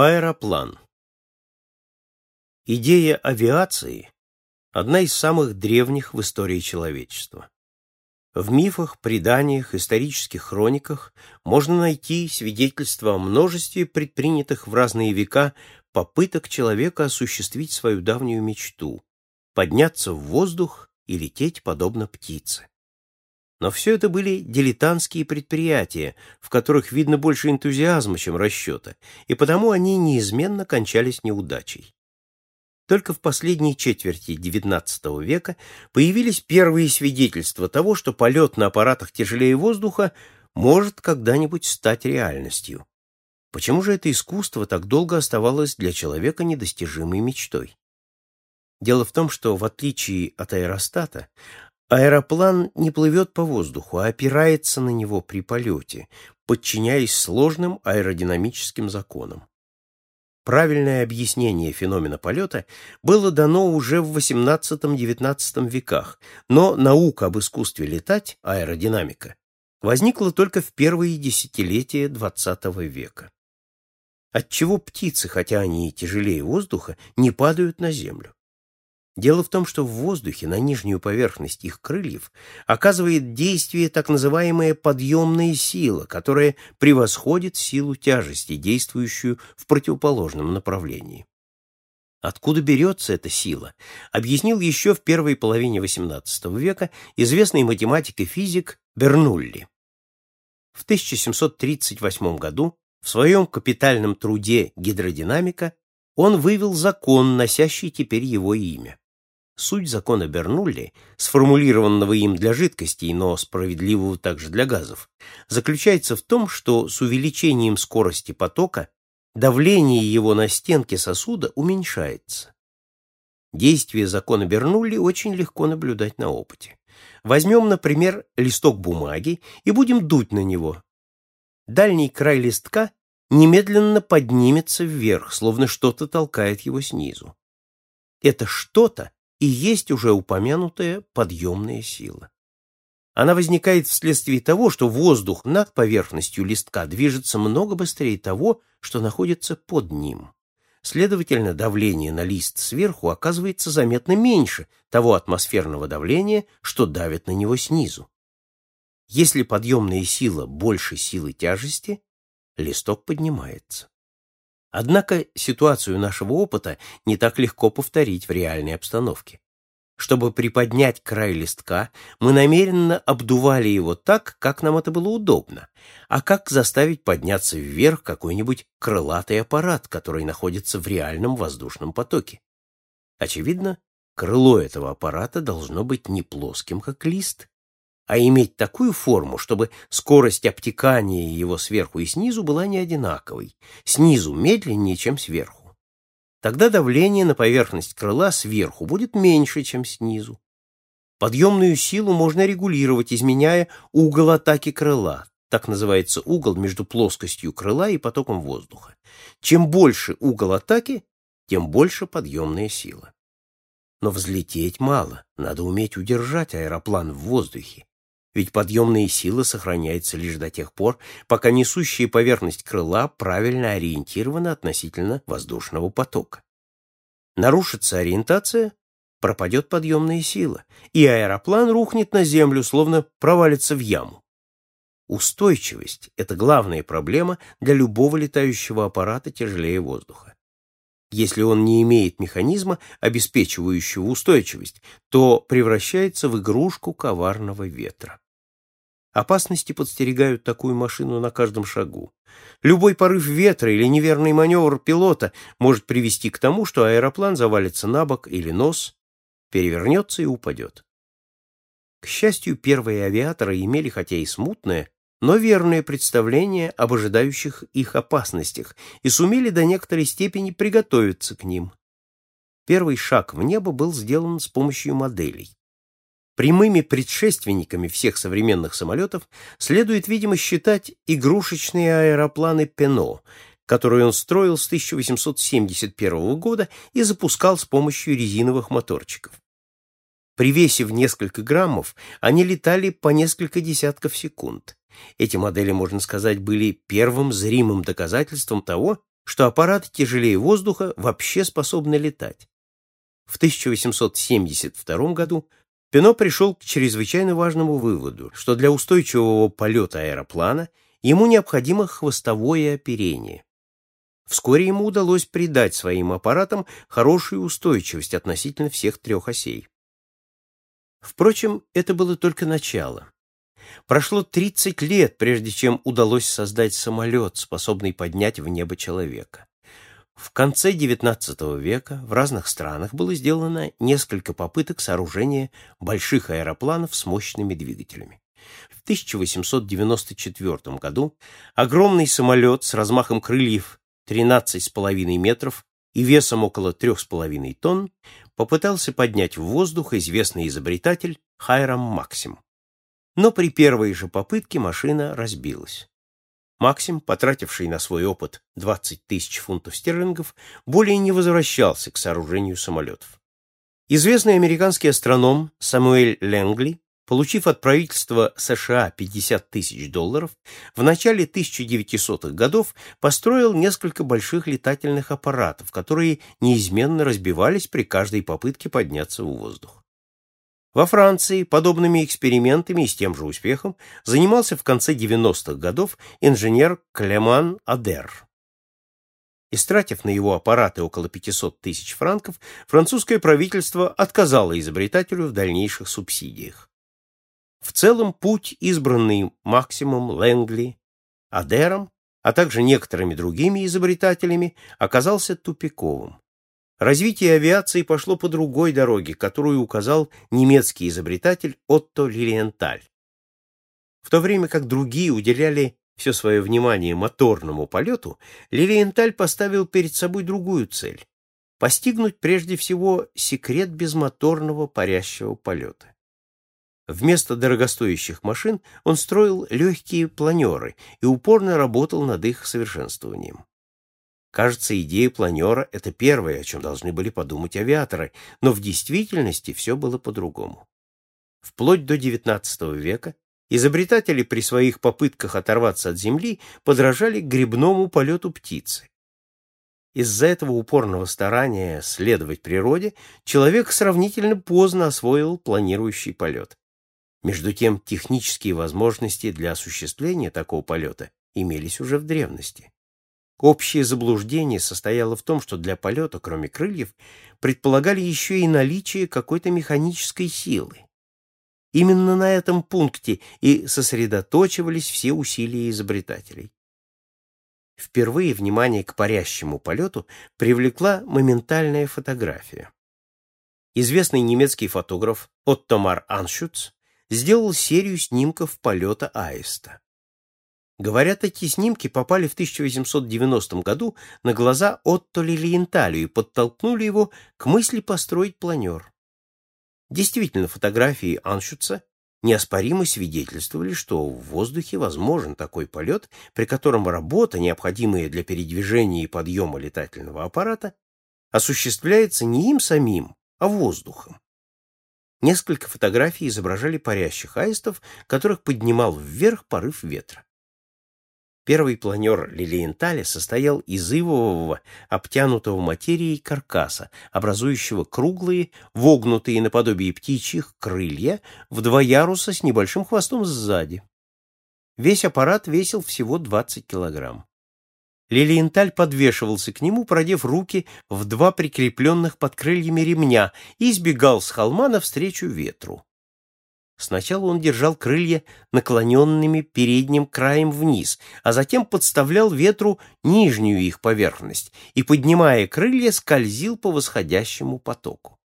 Аэроплан. Идея авиации – одна из самых древних в истории человечества. В мифах, преданиях, исторических хрониках можно найти свидетельства о множестве предпринятых в разные века попыток человека осуществить свою давнюю мечту – подняться в воздух и лететь подобно птице. Но все это были дилетантские предприятия, в которых видно больше энтузиазма, чем расчета, и потому они неизменно кончались неудачей. Только в последней четверти XIX века появились первые свидетельства того, что полет на аппаратах тяжелее воздуха может когда-нибудь стать реальностью. Почему же это искусство так долго оставалось для человека недостижимой мечтой? Дело в том, что, в отличие от аэростата, Аэроплан не плывет по воздуху, а опирается на него при полете, подчиняясь сложным аэродинамическим законам. Правильное объяснение феномена полета было дано уже в XVIII-XIX веках, но наука об искусстве летать, аэродинамика, возникла только в первые десятилетия XX века. Отчего птицы, хотя они и тяжелее воздуха, не падают на землю? Дело в том, что в воздухе на нижнюю поверхность их крыльев оказывает действие так называемая подъемная сила, которая превосходит силу тяжести, действующую в противоположном направлении. Откуда берется эта сила, объяснил еще в первой половине XVIII века известный математик и физик Бернулли. В 1738 году в своем капитальном труде «Гидродинамика» он вывел закон, носящий теперь его имя. Суть закона Бернулли, сформулированного им для жидкостей, но справедливого также для газов, заключается в том, что с увеличением скорости потока давление его на стенки сосуда уменьшается. Действие закона Бернулли очень легко наблюдать на опыте. Возьмем, например, листок бумаги и будем дуть на него. Дальний край листка немедленно поднимется вверх, словно что-то толкает его снизу. Это что-то и есть уже упомянутая подъемная сила. Она возникает вследствие того, что воздух над поверхностью листка движется много быстрее того, что находится под ним. Следовательно, давление на лист сверху оказывается заметно меньше того атмосферного давления, что давит на него снизу. Если подъемная сила больше силы тяжести, листок поднимается. Однако ситуацию нашего опыта не так легко повторить в реальной обстановке. Чтобы приподнять край листка, мы намеренно обдували его так, как нам это было удобно, а как заставить подняться вверх какой-нибудь крылатый аппарат, который находится в реальном воздушном потоке. Очевидно, крыло этого аппарата должно быть не плоским, как лист, а иметь такую форму, чтобы скорость обтекания его сверху и снизу была не одинаковой, снизу медленнее, чем сверху. Тогда давление на поверхность крыла сверху будет меньше, чем снизу. Подъемную силу можно регулировать, изменяя угол атаки крыла, так называется угол между плоскостью крыла и потоком воздуха. Чем больше угол атаки, тем больше подъемная сила. Но взлететь мало, надо уметь удержать аэроплан в воздухе, ведь подъемная сила сохраняется лишь до тех пор, пока несущая поверхность крыла правильно ориентирована относительно воздушного потока. Нарушится ориентация, пропадет подъемная сила, и аэроплан рухнет на землю, словно провалится в яму. Устойчивость – это главная проблема для любого летающего аппарата тяжелее воздуха. Если он не имеет механизма, обеспечивающего устойчивость, то превращается в игрушку коварного ветра. Опасности подстерегают такую машину на каждом шагу. Любой порыв ветра или неверный маневр пилота может привести к тому, что аэроплан завалится на бок или нос, перевернется и упадет. К счастью, первые авиаторы имели хотя и смутное, но верное представление об ожидающих их опасностях и сумели до некоторой степени приготовиться к ним. Первый шаг в небо был сделан с помощью моделей. Прямыми предшественниками всех современных самолетов следует, видимо, считать игрушечные аэропланы Пено, которые он строил с 1871 года и запускал с помощью резиновых моторчиков. При весе в несколько граммов они летали по несколько десятков секунд. Эти модели, можно сказать, были первым зримым доказательством того, что аппараты тяжелее воздуха вообще способны летать. В 1872 году Пино пришел к чрезвычайно важному выводу, что для устойчивого полета аэроплана ему необходимо хвостовое оперение. Вскоре ему удалось придать своим аппаратам хорошую устойчивость относительно всех трех осей. Впрочем, это было только начало. Прошло 30 лет, прежде чем удалось создать самолет, способный поднять в небо человека. В конце XIX века в разных странах было сделано несколько попыток сооружения больших аэропланов с мощными двигателями. В 1894 году огромный самолет с размахом крыльев 13,5 метров и весом около 3,5 тонн попытался поднять в воздух известный изобретатель Хайрам Максим. Но при первой же попытке машина разбилась. Максим, потративший на свой опыт 20 тысяч фунтов стерлингов, более не возвращался к сооружению самолетов. Известный американский астроном Самуэль Ленгли Получив от правительства США 50 тысяч долларов, в начале 1900-х годов построил несколько больших летательных аппаратов, которые неизменно разбивались при каждой попытке подняться в воздух. Во Франции подобными экспериментами и с тем же успехом занимался в конце 90-х годов инженер Клеман Адер. Истратив на его аппараты около 500 тысяч франков, французское правительство отказало изобретателю в дальнейших субсидиях. В целом путь, избранный Максимум Лэнгли, Адером, а также некоторыми другими изобретателями, оказался тупиковым. Развитие авиации пошло по другой дороге, которую указал немецкий изобретатель Отто Лилиенталь. В то время как другие уделяли все свое внимание моторному полету, Лилиенталь поставил перед собой другую цель — постигнуть прежде всего секрет безмоторного парящего полета. Вместо дорогостоящих машин он строил легкие планеры и упорно работал над их совершенствованием. Кажется, идея планера — это первое, о чем должны были подумать авиаторы, но в действительности все было по-другому. Вплоть до XIX века изобретатели при своих попытках оторваться от Земли подражали грибному полету птицы. Из-за этого упорного старания следовать природе человек сравнительно поздно освоил планирующий полет. Между тем, технические возможности для осуществления такого полета имелись уже в древности. Общее заблуждение состояло в том, что для полета, кроме крыльев, предполагали еще и наличие какой-то механической силы. Именно на этом пункте и сосредоточивались все усилия изобретателей. Впервые внимание к парящему полету привлекла моментальная фотография. Известный немецкий фотограф Оттомар Аншюц сделал серию снимков полета аиста. Говорят, эти снимки попали в 1890 году на глаза Отто Лилиенталю и подтолкнули его к мысли построить планер. Действительно, фотографии Аншутца неоспоримо свидетельствовали, что в воздухе возможен такой полет, при котором работа, необходимая для передвижения и подъема летательного аппарата, осуществляется не им самим, а воздухом. Несколько фотографий изображали парящих аистов, которых поднимал вверх порыв ветра. Первый планер Лилиенталя состоял из ивового, обтянутого материей каркаса, образующего круглые, вогнутые наподобие птичьих крылья в два яруса с небольшим хвостом сзади. Весь аппарат весил всего 20 килограмм. Лилиенталь подвешивался к нему, продев руки в два прикрепленных под крыльями ремня и избегал с холма навстречу ветру. Сначала он держал крылья наклоненными передним краем вниз, а затем подставлял ветру нижнюю их поверхность и, поднимая крылья, скользил по восходящему потоку.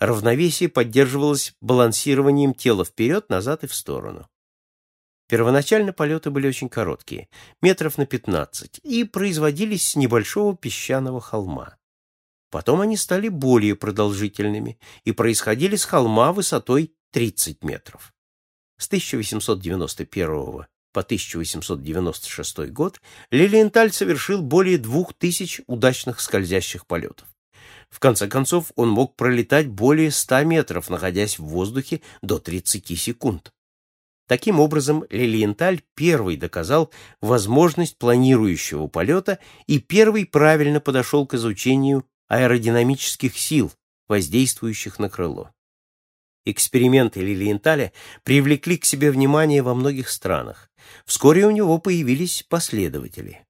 Равновесие поддерживалось балансированием тела вперед, назад и в сторону. Первоначально полеты были очень короткие, метров на 15, и производились с небольшого песчаного холма. Потом они стали более продолжительными и происходили с холма высотой 30 метров. С 1891 по 1896 год Лилиенталь совершил более двух тысяч удачных скользящих полетов. В конце концов, он мог пролетать более 100 метров, находясь в воздухе до 30 секунд. Таким образом, Лилиенталь первый доказал возможность планирующего полета и первый правильно подошел к изучению аэродинамических сил, воздействующих на крыло. Эксперименты Лилиенталя привлекли к себе внимание во многих странах. Вскоре у него появились последователи.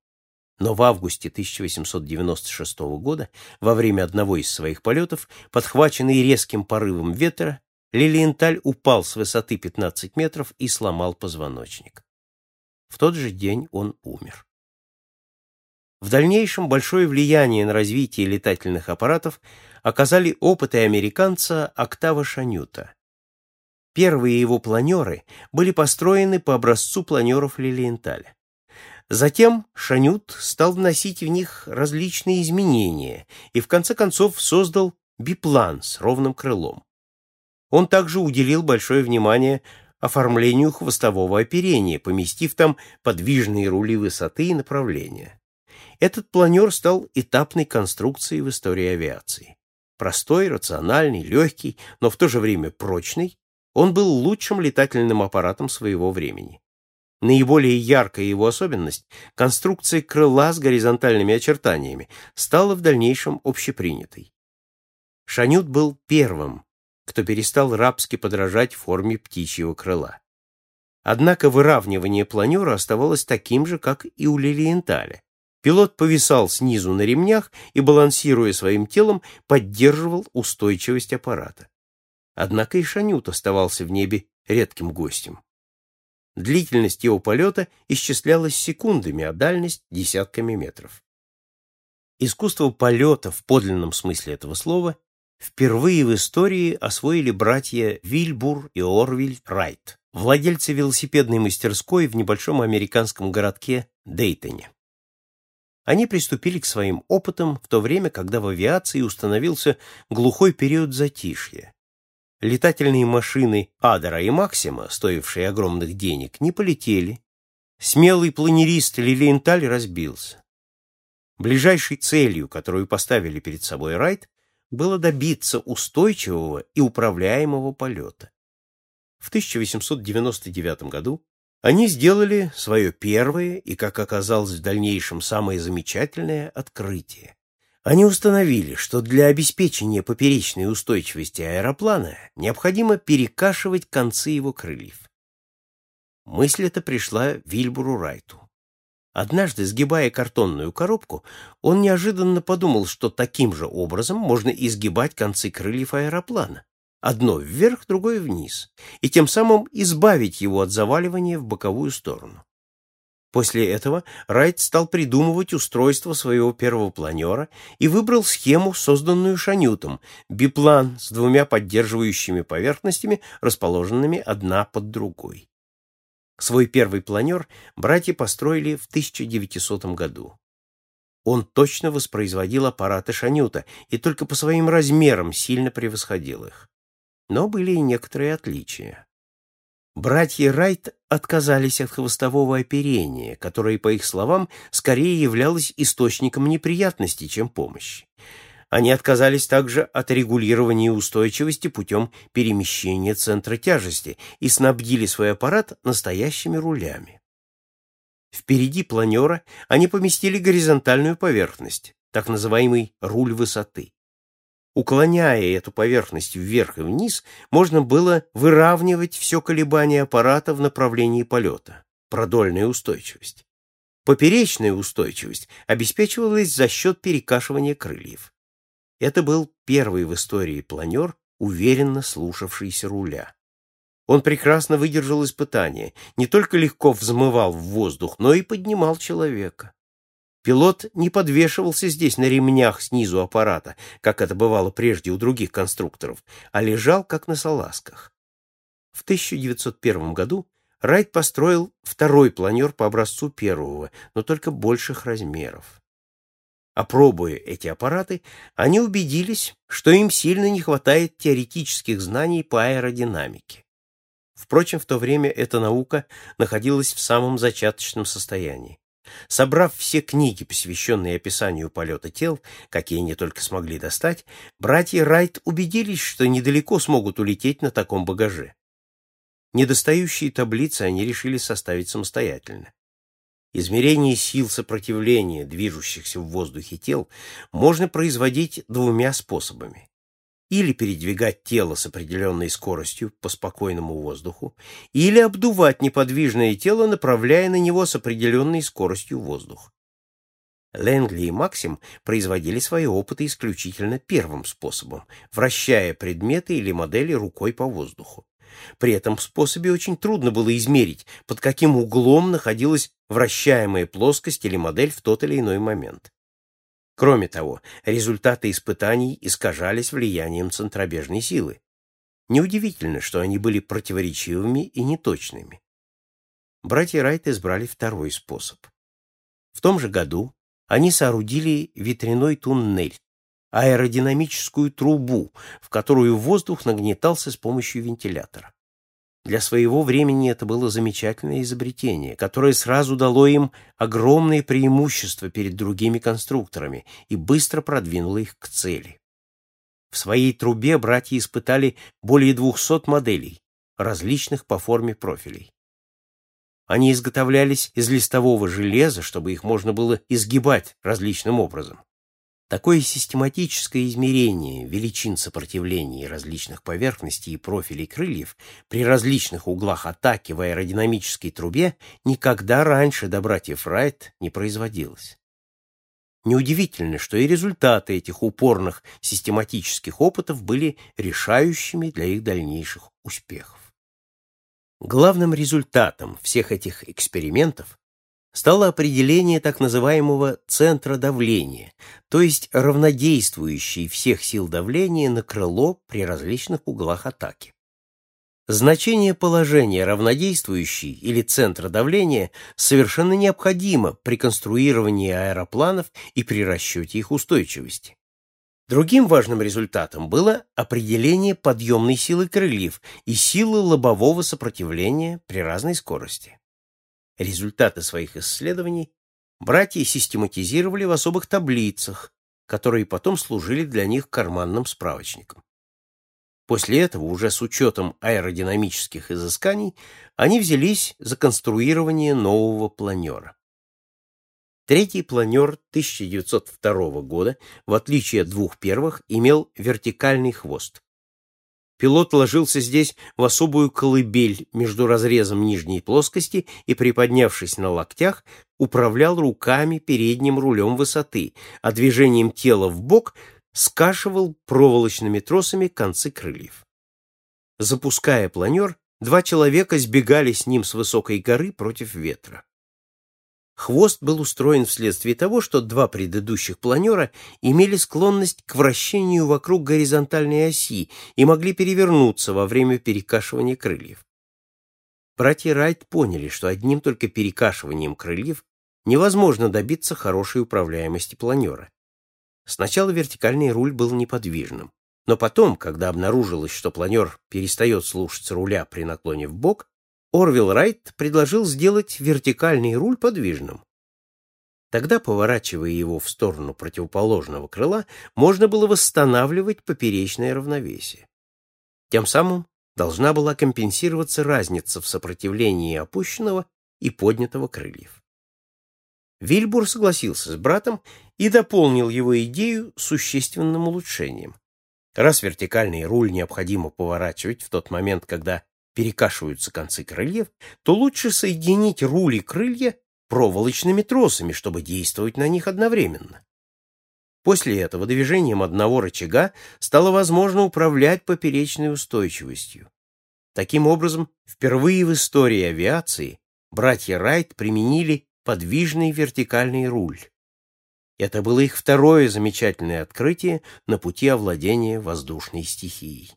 Но в августе 1896 года, во время одного из своих полетов, подхваченный резким порывом ветра, Лилиенталь упал с высоты 15 метров и сломал позвоночник. В тот же день он умер. В дальнейшем большое влияние на развитие летательных аппаратов оказали опыты американца Октава Шанюта. Первые его планеры были построены по образцу планеров Лилиенталя. Затем Шанют стал вносить в них различные изменения и в конце концов создал биплан с ровным крылом. Он также уделил большое внимание оформлению хвостового оперения, поместив там подвижные рули высоты и направления. Этот планер стал этапной конструкцией в истории авиации. Простой, рациональный, легкий, но в то же время прочный, он был лучшим летательным аппаратом своего времени. Наиболее яркая его особенность — конструкция крыла с горизонтальными очертаниями — стала в дальнейшем общепринятой. Шанют был первым, кто перестал рабски подражать форме птичьего крыла. Однако выравнивание планера оставалось таким же, как и у Лилиенталя. Пилот повисал снизу на ремнях и, балансируя своим телом, поддерживал устойчивость аппарата. Однако и Шанют оставался в небе редким гостем. Длительность его полета исчислялась секундами, а дальность — десятками метров. Искусство полета в подлинном смысле этого слова впервые в истории освоили братья Вильбур и Орвиль Райт, владельцы велосипедной мастерской в небольшом американском городке Дейтоне. Они приступили к своим опытам в то время, когда в авиации установился глухой период затишья. Летательные машины Адера и Максима, стоившие огромных денег, не полетели. Смелый планерист Лилиенталь разбился. Ближайшей целью, которую поставили перед собой Райт, было добиться устойчивого и управляемого полета. В 1899 году они сделали свое первое и, как оказалось в дальнейшем, самое замечательное открытие. Они установили, что для обеспечения поперечной устойчивости аэроплана необходимо перекашивать концы его крыльев. Мысль эта пришла Вильбуру Райту. Однажды, сгибая картонную коробку, он неожиданно подумал, что таким же образом можно изгибать концы крыльев аэроплана. Одно вверх, другое вниз, и тем самым избавить его от заваливания в боковую сторону. После этого Райт стал придумывать устройство своего первого планера и выбрал схему, созданную Шанютом, биплан с двумя поддерживающими поверхностями, расположенными одна под другой. Свой первый планер братья построили в 1900 году. Он точно воспроизводил аппараты Шанюта и только по своим размерам сильно превосходил их. Но были и некоторые отличия. Братья Райт отказались от хвостового оперения, которое, по их словам, скорее являлось источником неприятностей, чем помощи. Они отказались также от регулирования устойчивости путем перемещения центра тяжести и снабдили свой аппарат настоящими рулями. Впереди планера они поместили горизонтальную поверхность, так называемый руль высоты. Уклоняя эту поверхность вверх и вниз, можно было выравнивать все колебание аппарата в направлении полета, продольная устойчивость. Поперечная устойчивость обеспечивалась за счет перекашивания крыльев. Это был первый в истории планер, уверенно слушавшийся руля. Он прекрасно выдержал испытание, не только легко взмывал в воздух, но и поднимал человека. Пилот не подвешивался здесь на ремнях снизу аппарата, как это бывало прежде у других конструкторов, а лежал как на салазках. В 1901 году Райт построил второй планер по образцу первого, но только больших размеров. Опробуя эти аппараты, они убедились, что им сильно не хватает теоретических знаний по аэродинамике. Впрочем, в то время эта наука находилась в самом зачаточном состоянии. Собрав все книги, посвященные описанию полета тел, какие они только смогли достать, братья Райт убедились, что недалеко смогут улететь на таком багаже. Недостающие таблицы они решили составить самостоятельно. Измерение сил сопротивления движущихся в воздухе тел можно производить двумя способами. Или передвигать тело с определенной скоростью по спокойному воздуху, или обдувать неподвижное тело, направляя на него с определенной скоростью воздух. Лэнгли и Максим производили свои опыты исключительно первым способом, вращая предметы или модели рукой по воздуху. При этом способе очень трудно было измерить, под каким углом находилась вращаемая плоскость или модель в тот или иной момент. Кроме того, результаты испытаний искажались влиянием центробежной силы. Неудивительно, что они были противоречивыми и неточными. Братья Райт избрали второй способ. В том же году они соорудили ветряной туннель, аэродинамическую трубу, в которую воздух нагнетался с помощью вентилятора. Для своего времени это было замечательное изобретение, которое сразу дало им огромное преимущество перед другими конструкторами и быстро продвинуло их к цели. В своей трубе братья испытали более 200 моделей, различных по форме профилей. Они изготовлялись из листового железа, чтобы их можно было изгибать различным образом. Такое систематическое измерение величин сопротивления различных поверхностей и профилей крыльев при различных углах атаки в аэродинамической трубе никогда раньше до братьев Райт не производилось. Неудивительно, что и результаты этих упорных систематических опытов были решающими для их дальнейших успехов. Главным результатом всех этих экспериментов стало определение так называемого центра давления, то есть равнодействующей всех сил давления на крыло при различных углах атаки. Значение положения равнодействующей или центра давления совершенно необходимо при конструировании аэропланов и при расчете их устойчивости. Другим важным результатом было определение подъемной силы крыльев и силы лобового сопротивления при разной скорости. Результаты своих исследований братья систематизировали в особых таблицах, которые потом служили для них карманным справочником. После этого, уже с учетом аэродинамических изысканий, они взялись за конструирование нового планера. Третий планер 1902 года, в отличие от двух первых, имел вертикальный хвост. Пилот ложился здесь в особую колыбель между разрезом нижней плоскости и, приподнявшись на локтях, управлял руками передним рулем высоты, а движением тела в бок скашивал проволочными тросами концы крыльев. Запуская планер, два человека сбегали с ним с высокой горы против ветра. Хвост был устроен вследствие того, что два предыдущих планера имели склонность к вращению вокруг горизонтальной оси и могли перевернуться во время перекашивания крыльев. Братья Райт поняли, что одним только перекашиванием крыльев невозможно добиться хорошей управляемости планера. Сначала вертикальный руль был неподвижным, но потом, когда обнаружилось, что планер перестает слушаться руля при наклоне в бок, Орвилл Райт предложил сделать вертикальный руль подвижным. Тогда, поворачивая его в сторону противоположного крыла, можно было восстанавливать поперечное равновесие. Тем самым должна была компенсироваться разница в сопротивлении опущенного и поднятого крыльев. Вильбур согласился с братом и дополнил его идею существенным улучшением. Раз вертикальный руль необходимо поворачивать в тот момент, когда перекашиваются концы крыльев, то лучше соединить руль и крылья проволочными тросами, чтобы действовать на них одновременно. После этого движением одного рычага стало возможно управлять поперечной устойчивостью. Таким образом, впервые в истории авиации братья Райт применили подвижный вертикальный руль. Это было их второе замечательное открытие на пути овладения воздушной стихией.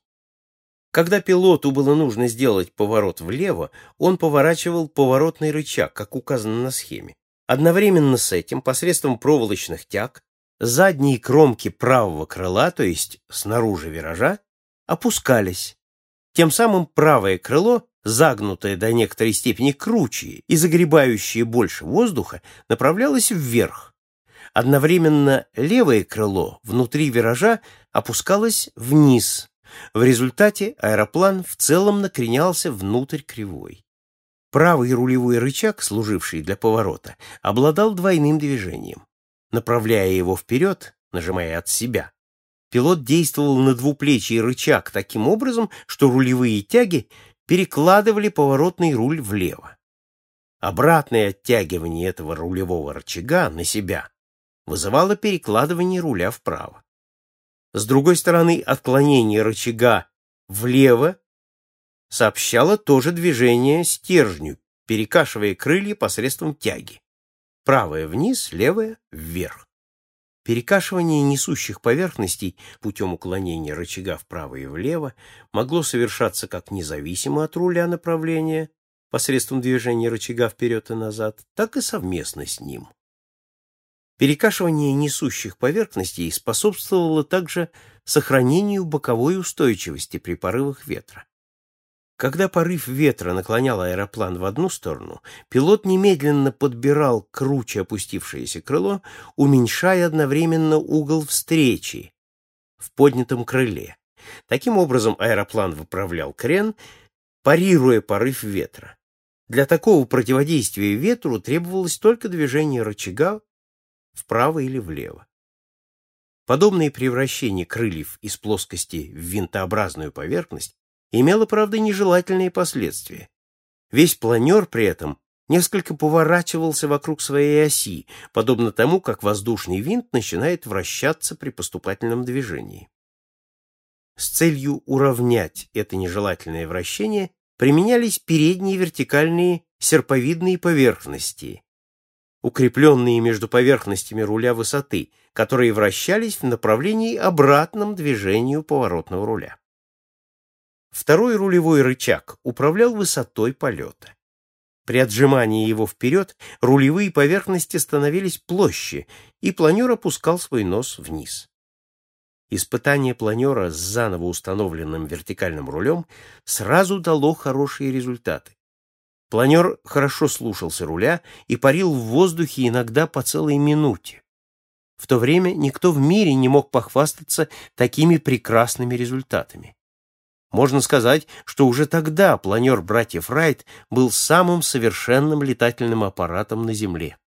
Когда пилоту было нужно сделать поворот влево, он поворачивал поворотный рычаг, как указано на схеме. Одновременно с этим, посредством проволочных тяг, задние кромки правого крыла, то есть снаружи виража, опускались. Тем самым правое крыло, загнутое до некоторой степени круче и загребающее больше воздуха, направлялось вверх. Одновременно левое крыло внутри виража опускалось вниз, В результате аэроплан в целом накренялся внутрь кривой. Правый рулевой рычаг, служивший для поворота, обладал двойным движением. Направляя его вперед, нажимая от себя, пилот действовал на двуплечий рычаг таким образом, что рулевые тяги перекладывали поворотный руль влево. Обратное оттягивание этого рулевого рычага на себя вызывало перекладывание руля вправо. С другой стороны, отклонение рычага влево сообщало тоже движение стержню, перекашивая крылья посредством тяги. Правое вниз, левое вверх. Перекашивание несущих поверхностей путем уклонения рычага вправо и влево могло совершаться как независимо от руля направления посредством движения рычага вперед и назад, так и совместно с ним. Перекашивание несущих поверхностей способствовало также сохранению боковой устойчивости при порывах ветра. Когда порыв ветра наклонял аэроплан в одну сторону, пилот немедленно подбирал круче опустившееся крыло, уменьшая одновременно угол встречи в поднятом крыле. Таким образом аэроплан выправлял крен, парируя порыв ветра. Для такого противодействия ветру требовалось только движение рычага вправо или влево. Подобное превращение крыльев из плоскости в винтообразную поверхность имело, правда, нежелательные последствия. Весь планер при этом несколько поворачивался вокруг своей оси, подобно тому, как воздушный винт начинает вращаться при поступательном движении. С целью уравнять это нежелательное вращение применялись передние вертикальные серповидные поверхности, укрепленные между поверхностями руля высоты, которые вращались в направлении обратном движению поворотного руля. Второй рулевой рычаг управлял высотой полета. При отжимании его вперед рулевые поверхности становились площе, и планер опускал свой нос вниз. Испытание планера с заново установленным вертикальным рулем сразу дало хорошие результаты. Планер хорошо слушался руля и парил в воздухе иногда по целой минуте. В то время никто в мире не мог похвастаться такими прекрасными результатами. Можно сказать, что уже тогда планер братьев Райт был самым совершенным летательным аппаратом на Земле.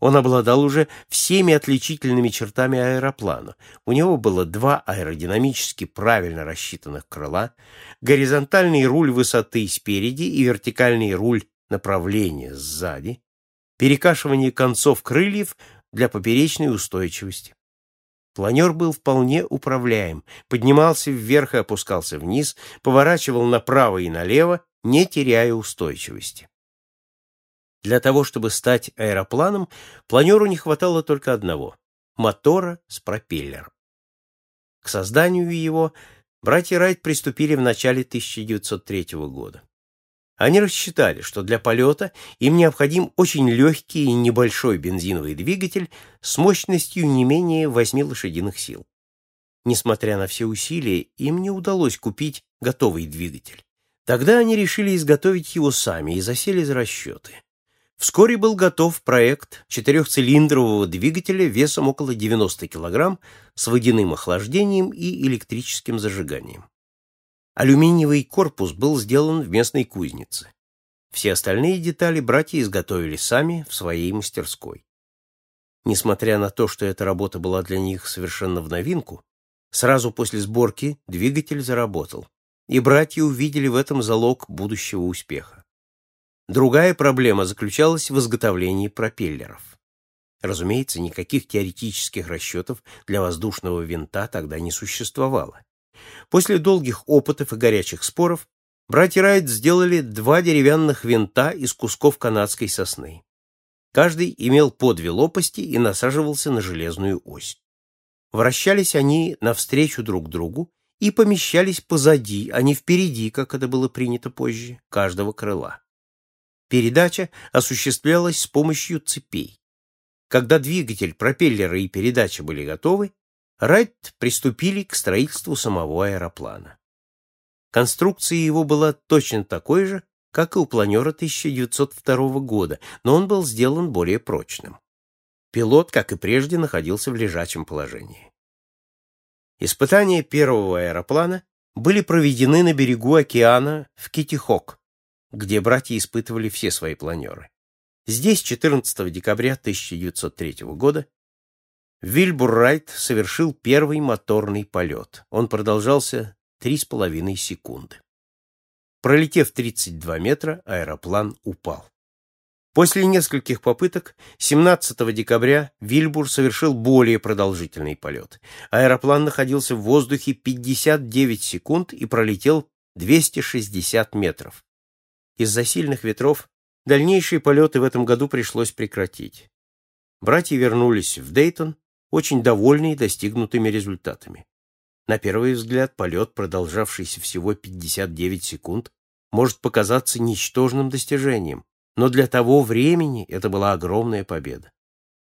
Он обладал уже всеми отличительными чертами аэроплана. У него было два аэродинамически правильно рассчитанных крыла, горизонтальный руль высоты спереди и вертикальный руль направления сзади, перекашивание концов крыльев для поперечной устойчивости. Планер был вполне управляем, поднимался вверх и опускался вниз, поворачивал направо и налево, не теряя устойчивости. Для того, чтобы стать аэропланом, планеру не хватало только одного — мотора с пропеллером. К созданию его братья Райт приступили в начале 1903 года. Они рассчитали, что для полета им необходим очень легкий и небольшой бензиновый двигатель с мощностью не менее 8 лошадиных сил. Несмотря на все усилия, им не удалось купить готовый двигатель. Тогда они решили изготовить его сами и засели за расчеты. Вскоре был готов проект четырехцилиндрового двигателя весом около 90 кг с водяным охлаждением и электрическим зажиганием. Алюминиевый корпус был сделан в местной кузнице. Все остальные детали братья изготовили сами в своей мастерской. Несмотря на то, что эта работа была для них совершенно в новинку, сразу после сборки двигатель заработал, и братья увидели в этом залог будущего успеха. Другая проблема заключалась в изготовлении пропеллеров. Разумеется, никаких теоретических расчетов для воздушного винта тогда не существовало. После долгих опытов и горячих споров братья Райт сделали два деревянных винта из кусков канадской сосны. Каждый имел по две лопасти и насаживался на железную ось. Вращались они навстречу друг другу и помещались позади, а не впереди, как это было принято позже, каждого крыла. Передача осуществлялась с помощью цепей. Когда двигатель, пропеллеры и передача были готовы, Райт приступили к строительству самого аэроплана. Конструкция его была точно такой же, как и у планера 1902 года, но он был сделан более прочным. Пилот, как и прежде, находился в лежачем положении. Испытания первого аэроплана были проведены на берегу океана в Китихок, где братья испытывали все свои планеры. Здесь 14 декабря 1903 года Вильбур Райт совершил первый моторный полет. Он продолжался 3,5 секунды. Пролетев 32 метра, аэроплан упал. После нескольких попыток 17 декабря Вильбур совершил более продолжительный полет. Аэроплан находился в воздухе 59 секунд и пролетел 260 метров. Из-за сильных ветров дальнейшие полеты в этом году пришлось прекратить. Братья вернулись в Дейтон, очень довольные достигнутыми результатами. На первый взгляд, полет, продолжавшийся всего 59 секунд, может показаться ничтожным достижением, но для того времени это была огромная победа.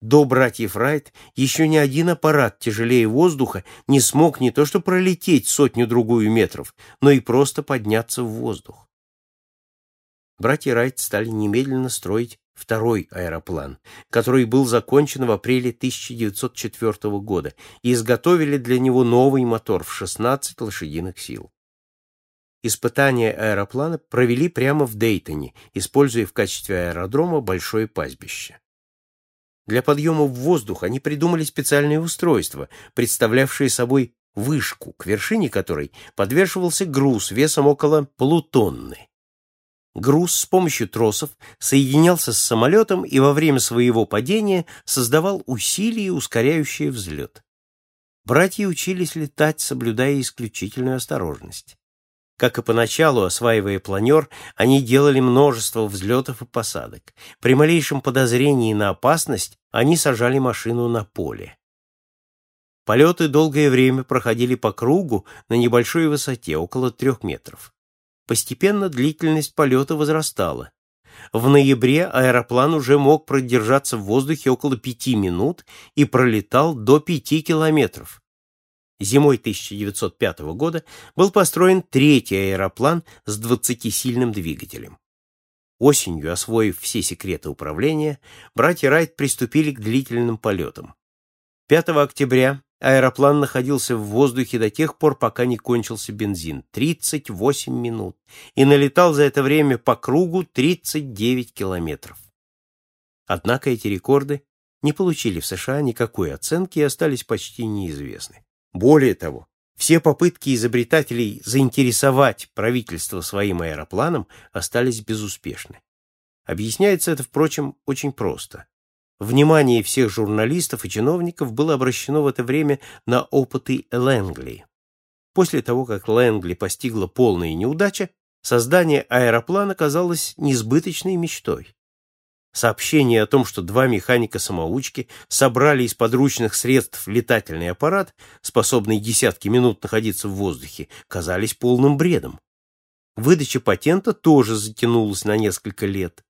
До братьев Райт еще ни один аппарат тяжелее воздуха не смог не то что пролететь сотню-другую метров, но и просто подняться в воздух. Братья Райт стали немедленно строить второй аэроплан, который был закончен в апреле 1904 года, и изготовили для него новый мотор в 16 лошадиных сил. Испытания аэроплана провели прямо в Дейтоне, используя в качестве аэродрома большое пастбище. Для подъема в воздух они придумали специальное устройство, представлявшее собой вышку, к вершине которой подвешивался груз весом около полутонны. Груз с помощью тросов соединялся с самолетом и во время своего падения создавал усилие, ускоряющие взлет. Братья учились летать, соблюдая исключительную осторожность. Как и поначалу, осваивая планер, они делали множество взлетов и посадок. При малейшем подозрении на опасность они сажали машину на поле. Полеты долгое время проходили по кругу на небольшой высоте, около трех метров. Постепенно длительность полета возрастала. В ноябре аэроплан уже мог продержаться в воздухе около пяти минут и пролетал до пяти километров. Зимой 1905 года был построен третий аэроплан с 20-сильным двигателем. Осенью, освоив все секреты управления, братья Райт приступили к длительным полетам. 5 октября аэроплан находился в воздухе до тех пор, пока не кончился бензин — 38 минут, и налетал за это время по кругу 39 километров. Однако эти рекорды не получили в США никакой оценки и остались почти неизвестны. Более того, все попытки изобретателей заинтересовать правительство своим аэропланом остались безуспешны. Объясняется это, впрочем, очень просто. Внимание всех журналистов и чиновников было обращено в это время на опыты Лэнгли. После того, как Лэнгли постигла полная неудача, создание аэроплана казалось несбыточной мечтой. Сообщение о том, что два механика-самоучки собрали из подручных средств летательный аппарат, способный десятки минут находиться в воздухе, казались полным бредом. Выдача патента тоже затянулась на несколько лет.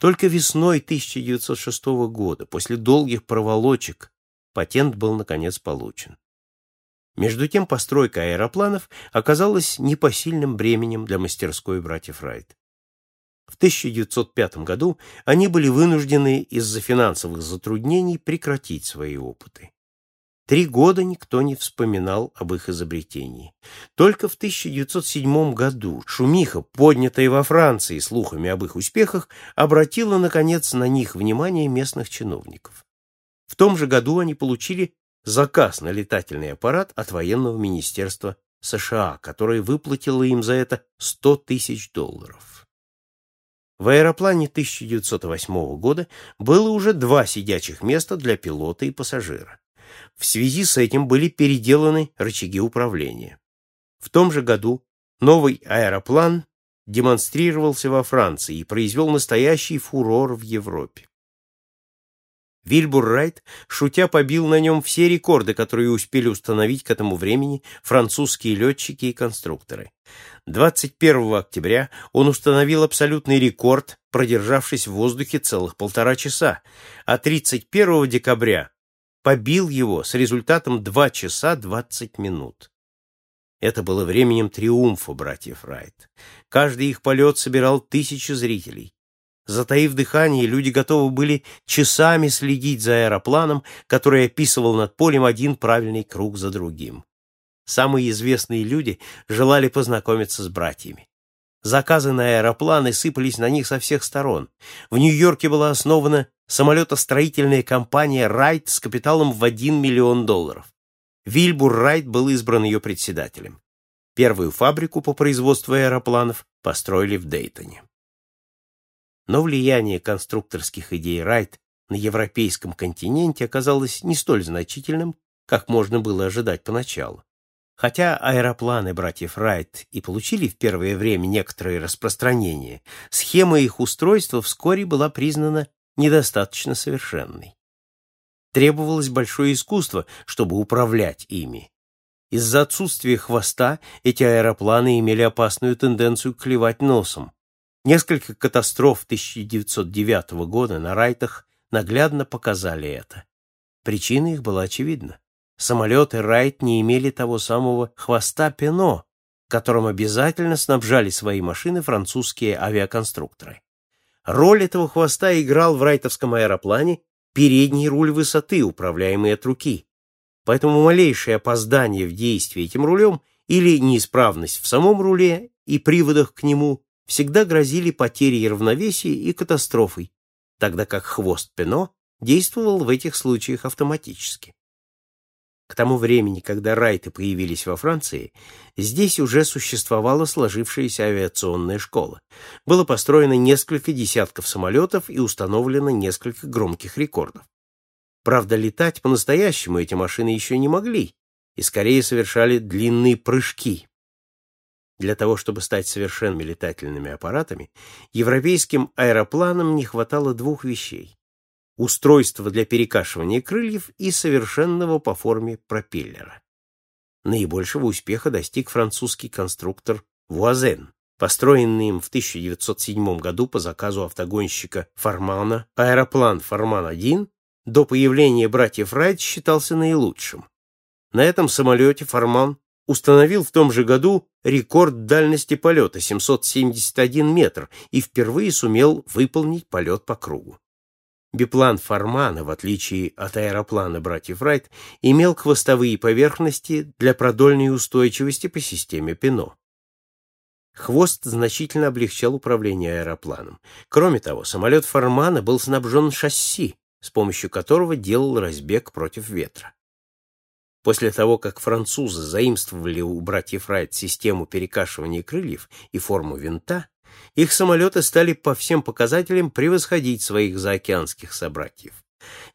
Только весной 1906 года, после долгих проволочек, патент был наконец получен. Между тем постройка аэропланов оказалась непосильным бременем для мастерской братьев Райт. В 1905 году они были вынуждены из-за финансовых затруднений прекратить свои опыты. Три года никто не вспоминал об их изобретении. Только в 1907 году шумиха, поднятая во Франции слухами об их успехах, обратила, наконец, на них внимание местных чиновников. В том же году они получили заказ на летательный аппарат от военного министерства США, которое выплатило им за это 100 тысяч долларов. В аэроплане 1908 года было уже два сидячих места для пилота и пассажира. В связи с этим были переделаны рычаги управления. В том же году новый аэроплан демонстрировался во Франции и произвел настоящий фурор в Европе. Вильбур Райт, шутя, побил на нем все рекорды, которые успели установить к этому времени французские летчики и конструкторы. 21 октября он установил абсолютный рекорд, продержавшись в воздухе целых полтора часа, а 31 декабря побил его с результатом 2 часа 20 минут. Это было временем триумфа братьев Райт. Каждый их полет собирал тысячи зрителей. Затаив дыхание, люди готовы были часами следить за аэропланом, который описывал над полем один правильный круг за другим. самые известные люди желали познакомиться с братьями. Заказы на аэропланы сыпались на них со всех сторон. В Нью-Йорке была основана самолетостроительная компания «Райт» с капиталом в 1 миллион долларов. Вильбур Райт был избран ее председателем. Первую фабрику по производству аэропланов построили в Дейтоне. Но влияние конструкторских идей Райт на европейском континенте оказалось не столь значительным, как можно было ожидать поначалу. Хотя аэропланы братьев Райт и получили в первое время некоторое распространение, схема их устройства вскоре была признана недостаточно совершенной. Требовалось большое искусство, чтобы управлять ими. Из-за отсутствия хвоста эти аэропланы имели опасную тенденцию клевать носом. Несколько катастроф 1909 года на Райтах наглядно показали это. Причина их была очевидна самолеты Райт не имели того самого хвоста Пено, которым обязательно снабжали свои машины французские авиаконструкторы. Роль этого хвоста играл в райтовском аэроплане передний руль высоты, управляемый от руки. Поэтому малейшее опоздание в действии этим рулем или неисправность в самом руле и приводах к нему всегда грозили потерей равновесия и катастрофой, тогда как хвост Пено действовал в этих случаях автоматически. К тому времени, когда райты появились во Франции, здесь уже существовала сложившаяся авиационная школа. Было построено несколько десятков самолетов и установлено несколько громких рекордов. Правда, летать по-настоящему эти машины еще не могли и скорее совершали длинные прыжки. Для того, чтобы стать совершенными летательными аппаратами, европейским аэропланам не хватало двух вещей устройства для перекашивания крыльев и совершенного по форме пропеллера. Наибольшего успеха достиг французский конструктор Вуазен, построенный им в 1907 году по заказу автогонщика Фармана. Аэроплан Фарман-1 до появления братьев Райт считался наилучшим. На этом самолете Фарман установил в том же году рекорд дальности полета 771 метр и впервые сумел выполнить полет по кругу. Биплан Фармана, в отличие от аэроплана братьев Райт, имел хвостовые поверхности для продольной устойчивости по системе Пино. Хвост значительно облегчал управление аэропланом. Кроме того, самолет Фармана был снабжен шасси, с помощью которого делал разбег против ветра. После того, как французы заимствовали у братьев Райт систему перекашивания крыльев и форму винта, их самолеты стали по всем показателям превосходить своих заокеанских собратьев.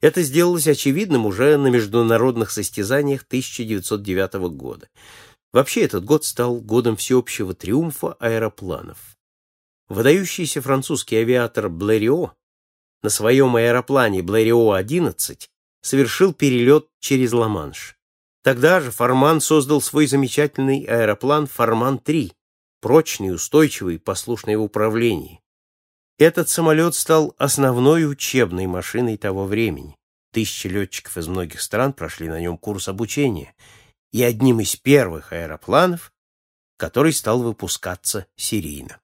Это сделалось очевидным уже на международных состязаниях 1909 года. Вообще этот год стал годом всеобщего триумфа аэропланов. Выдающийся французский авиатор Блэрио на своем аэроплане Блэрио-11 совершил перелет через Ла-Манш. Тогда же Фарман создал свой замечательный аэроплан Фарман-3, прочный, устойчивый, послушный в управлении. Этот самолет стал основной учебной машиной того времени. Тысячи летчиков из многих стран прошли на нем курс обучения, и одним из первых аэропланов, который стал выпускаться серийно.